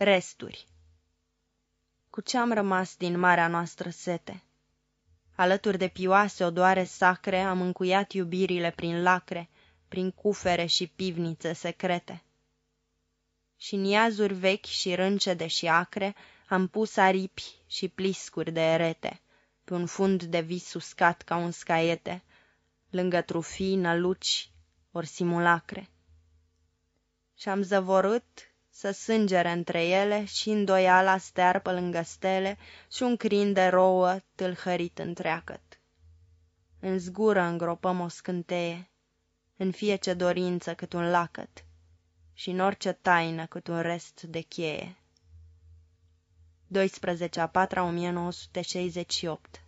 Resturi Cu ce-am rămas din marea noastră sete? Alături de pioase odoare sacre am încuiat iubirile prin lacre, prin cufere și pivnițe secrete. Și în iazuri vechi și râncede și acre am pus aripi și pliscuri de erete, pe un fund de vis uscat ca un scaiete, lângă trufii, năluci ori simulacre. Și-am zăvorât să sângere între ele și îndoiala stearpă lângă stele și un crin de rouă tâlhărit întreacăt. În zgură îngropăm o scânteie, în fiece dorință cât un lacăt și în orice taină cât un rest de cheie. 12 a 4 1968